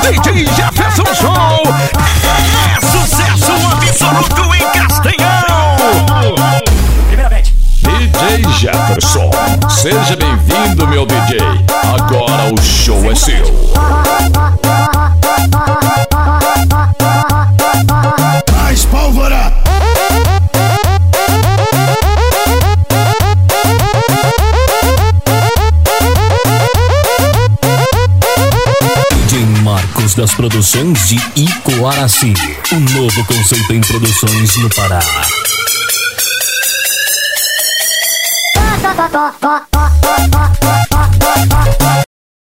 DJ Jefferson Show é sucesso absoluto em Castanhão. Primeiramente, DJ Jefferson, seja bem-vindo, meu DJ. Agora das Produções de Icoaraci. Um novo conceito em produções no Pará.